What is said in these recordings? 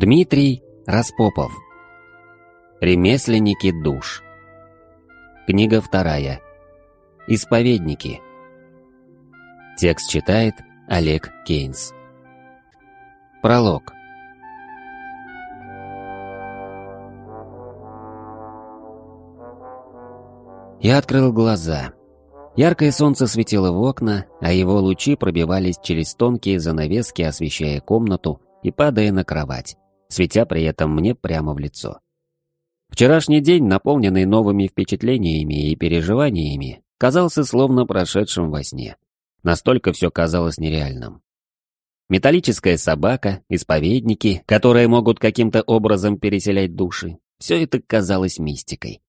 Дмитрий Распопов. Ремесленники душ. Книга вторая. Исповедники. Текст читает Олег Кейнс. Пролог. Я открыл глаза. Яркое солнце светило в окна, а его лучи пробивались через тонкие занавески, освещая комнату и падая на кровать, светя при этом мне прямо в лицо. Вчерашний день, наполненный новыми впечатлениями и переживаниями, казался словно прошедшим во сне. Настолько все казалось нереальным. Металлическая собака, исповедники, которые могут каким-то образом переселять души, все это казалось мистикой.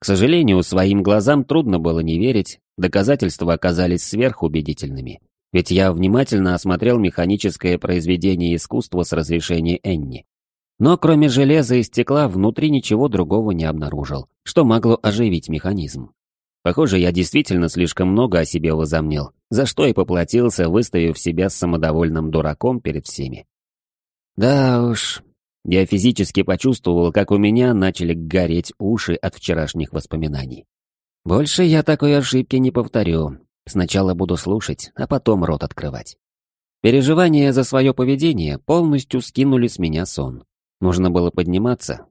К сожалению, своим глазам трудно было не верить, доказательства оказались сверхубедительными. Ведь я внимательно осмотрел механическое произведение искусства с разрешения Энни. Но кроме железа и стекла внутри ничего другого не обнаружил, что могло оживить механизм. Похоже, я действительно слишком много о себе возомнил, за что и поплатился, выставив себя самодовольным дураком перед всеми. Да уж, я физически почувствовал, как у меня начали гореть уши от вчерашних воспоминаний. Больше я такой ошибки не повторю, Сначала буду слушать, а потом рот открывать. Переживания за свое поведение полностью скинули с меня сон. Нужно было подниматься.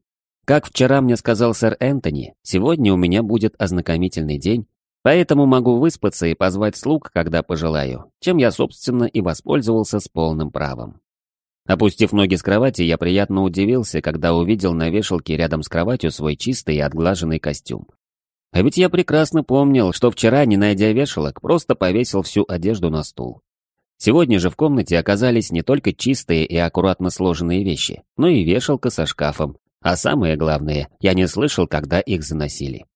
Как вчера мне сказал сэр Энтони, сегодня у меня будет ознакомительный день, поэтому могу выспаться и позвать слуг, когда пожелаю, чем я, собственно, и воспользовался с полным правом. Опустив ноги с кровати, я приятно удивился, когда увидел на вешалке рядом с кроватью свой чистый и отглаженный костюм. А ведь я прекрасно помнил, что вчера, не найдя вешалок, просто повесил всю одежду на стул. Сегодня же в комнате оказались не только чистые и аккуратно сложенные вещи, но и вешалка со шкафом, а самое главное, я не слышал, когда их заносили.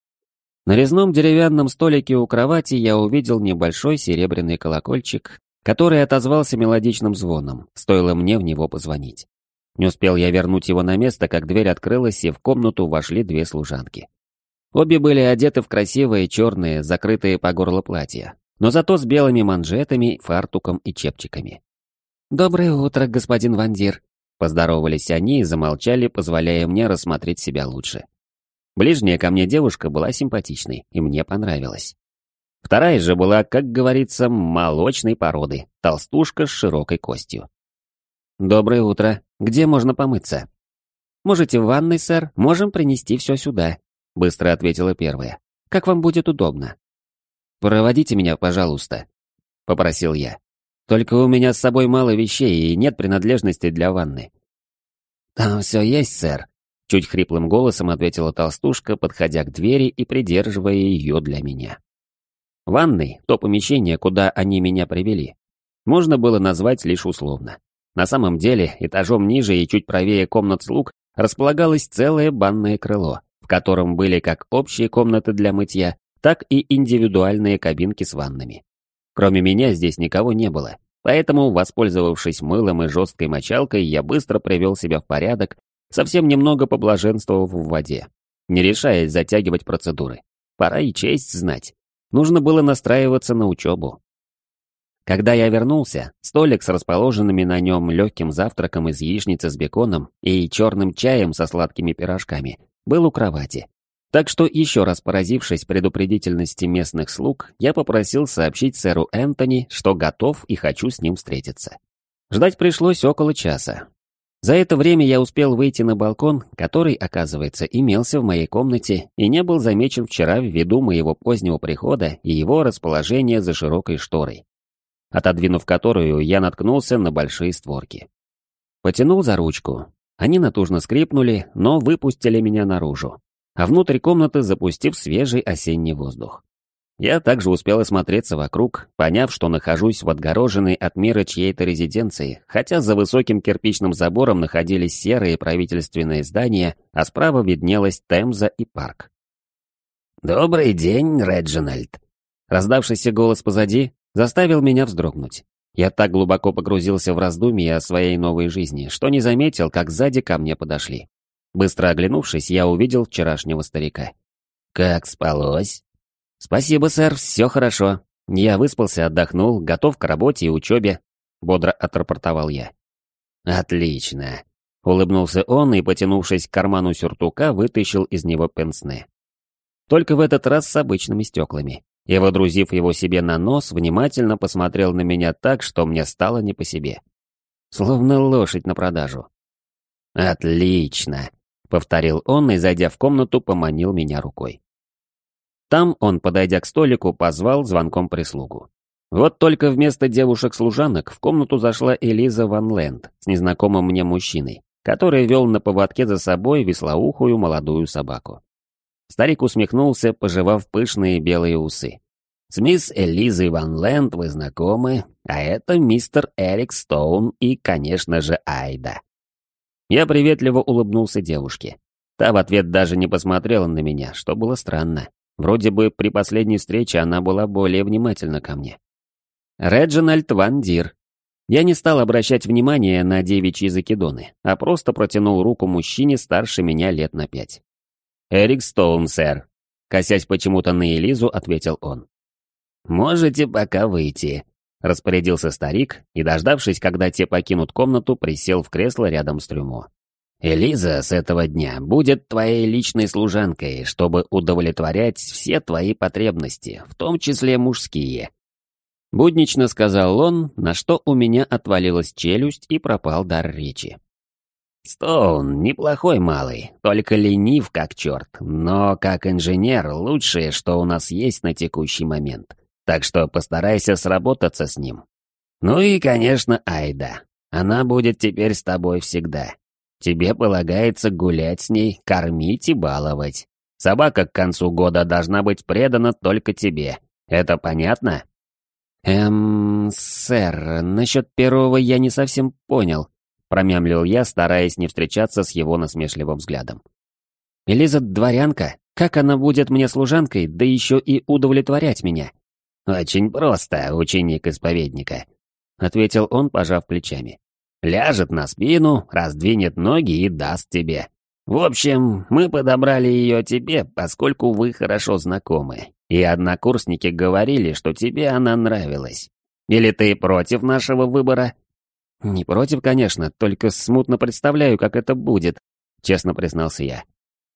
На резном деревянном столике у кровати я увидел небольшой серебряный колокольчик, который отозвался мелодичным звоном, стоило мне в него позвонить. Не успел я вернуть его на место, как дверь открылась, и в комнату вошли две служанки. Обе были одеты в красивые черные, закрытые по горло платья, но зато с белыми манжетами, фартуком и чепчиками. «Доброе утро, господин Вандир», — поздоровались они и замолчали, позволяя мне рассмотреть себя лучше. Ближняя ко мне девушка была симпатичной, и мне понравилась. Вторая же была, как говорится, молочной породы, толстушка с широкой костью. «Доброе утро. Где можно помыться?» «Можете в ванной, сэр. Можем принести все сюда», — быстро ответила первая. «Как вам будет удобно?» «Проводите меня, пожалуйста», — попросил я. «Только у меня с собой мало вещей и нет принадлежности для ванны». «Там все есть, сэр», — чуть хриплым голосом ответила толстушка, подходя к двери и придерживая ее для меня. Ванной, то помещение, куда они меня привели, можно было назвать лишь условно. На самом деле, этажом ниже и чуть правее комнат слуг располагалось целое банное крыло, в котором были как общие комнаты для мытья, так и индивидуальные кабинки с ваннами. Кроме меня здесь никого не было, поэтому, воспользовавшись мылом и жесткой мочалкой, я быстро привел себя в порядок, совсем немного поблаженствовав в воде, не решаясь затягивать процедуры. Пора и честь знать. Нужно было настраиваться на учебу. Когда я вернулся, столик с расположенными на нем легким завтраком из яичницы с беконом и черным чаем со сладкими пирожками был у кровати. Так что, еще раз поразившись предупредительности местных слуг, я попросил сообщить сэру Энтони, что готов и хочу с ним встретиться. Ждать пришлось около часа. За это время я успел выйти на балкон, который, оказывается, имелся в моей комнате и не был замечен вчера ввиду моего позднего прихода и его расположения за широкой шторой, отодвинув которую, я наткнулся на большие створки. Потянул за ручку, они натужно скрипнули, но выпустили меня наружу, а внутрь комнаты запустив свежий осенний воздух. Я также успел осмотреться вокруг, поняв, что нахожусь в отгороженной от мира чьей-то резиденции, хотя за высоким кирпичным забором находились серые правительственные здания, а справа виднелась Темза и парк. «Добрый день, Реджинальд!» Раздавшийся голос позади заставил меня вздрогнуть. Я так глубоко погрузился в раздумья о своей новой жизни, что не заметил, как сзади ко мне подошли. Быстро оглянувшись, я увидел вчерашнего старика. «Как спалось?» «Спасибо, сэр, все хорошо. Я выспался, отдохнул, готов к работе и учебе», — бодро отрапортовал я. «Отлично. Улыбнулся он и, потянувшись к карману сюртука, вытащил из него пенсне. Только в этот раз с обычными стеклами. И, водрузив его себе на нос, внимательно посмотрел на меня так, что мне стало не по себе. Словно лошадь на продажу. «Отлично!» — повторил он и, зайдя в комнату, поманил меня рукой. Там он, подойдя к столику, позвал звонком прислугу. Вот только вместо девушек-служанок в комнату зашла Элиза Ван Ленд с незнакомым мне мужчиной, который вел на поводке за собой веслоухую молодую собаку. Старик усмехнулся, пожевав пышные белые усы. «С мисс Элизой Ван Ленд вы знакомы, а это мистер Эрик Стоун и, конечно же, Айда». Я приветливо улыбнулся девушке. Та в ответ даже не посмотрела на меня, что было странно. Вроде бы при последней встрече она была более внимательна ко мне. Реджинальд Ван Дир. Я не стал обращать внимания на девичьи закидоны, а просто протянул руку мужчине старше меня лет на пять. «Эрик Стоун, сэр», — косясь почему-то на Элизу, ответил он. «Можете пока выйти», — распорядился старик и, дождавшись, когда те покинут комнату, присел в кресло рядом с трюмо. «Элиза с этого дня будет твоей личной служанкой, чтобы удовлетворять все твои потребности, в том числе мужские». Буднично сказал он, на что у меня отвалилась челюсть и пропал дар речи. Стоун неплохой малый, только ленив как черт, но как инженер лучшее, что у нас есть на текущий момент. Так что постарайся сработаться с ним. Ну и, конечно, Айда. Она будет теперь с тобой всегда. Тебе полагается гулять с ней, кормить и баловать. Собака к концу года должна быть предана только тебе. Это понятно? Эм, сэр, насчет первого я не совсем понял промямлил я, стараясь не встречаться с его насмешливым взглядом. «Элиза дворянка? Как она будет мне служанкой, да еще и удовлетворять меня?» «Очень просто, ученик исповедника», — ответил он, пожав плечами. «Ляжет на спину, раздвинет ноги и даст тебе. В общем, мы подобрали ее тебе, поскольку вы хорошо знакомы, и однокурсники говорили, что тебе она нравилась. Или ты против нашего выбора?» «Не против, конечно, только смутно представляю, как это будет», — честно признался я.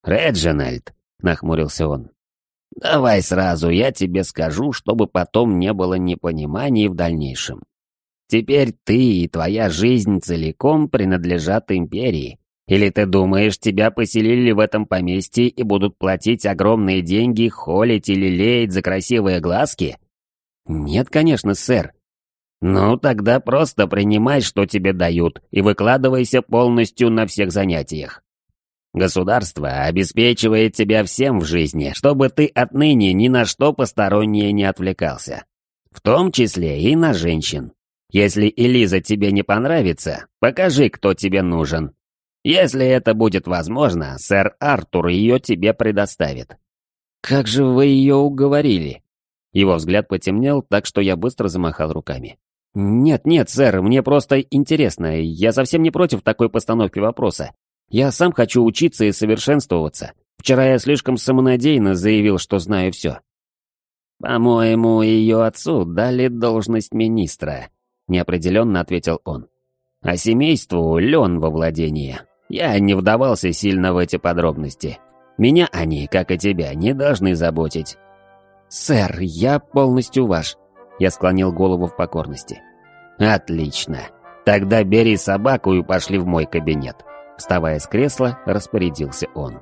«Реджинальд», — нахмурился он, — «давай сразу я тебе скажу, чтобы потом не было непониманий в дальнейшем. Теперь ты и твоя жизнь целиком принадлежат империи. Или ты думаешь, тебя поселили в этом поместье и будут платить огромные деньги, холить или леять за красивые глазки?» «Нет, конечно, сэр», «Ну, тогда просто принимай, что тебе дают, и выкладывайся полностью на всех занятиях. Государство обеспечивает тебя всем в жизни, чтобы ты отныне ни на что постороннее не отвлекался. В том числе и на женщин. Если Элиза тебе не понравится, покажи, кто тебе нужен. Если это будет возможно, сэр Артур ее тебе предоставит». «Как же вы ее уговорили?» Его взгляд потемнел, так что я быстро замахал руками. «Нет, нет, сэр, мне просто интересно. Я совсем не против такой постановки вопроса. Я сам хочу учиться и совершенствоваться. Вчера я слишком самонадеянно заявил, что знаю все». «По-моему, ее отцу дали должность министра», — неопределенно ответил он. «А семейству лен во владении. Я не вдавался сильно в эти подробности. Меня они, как и тебя, не должны заботить». «Сэр, я полностью ваш», я склонил голову в покорности. «Отлично. Тогда бери собаку и пошли в мой кабинет». Вставая с кресла, распорядился он.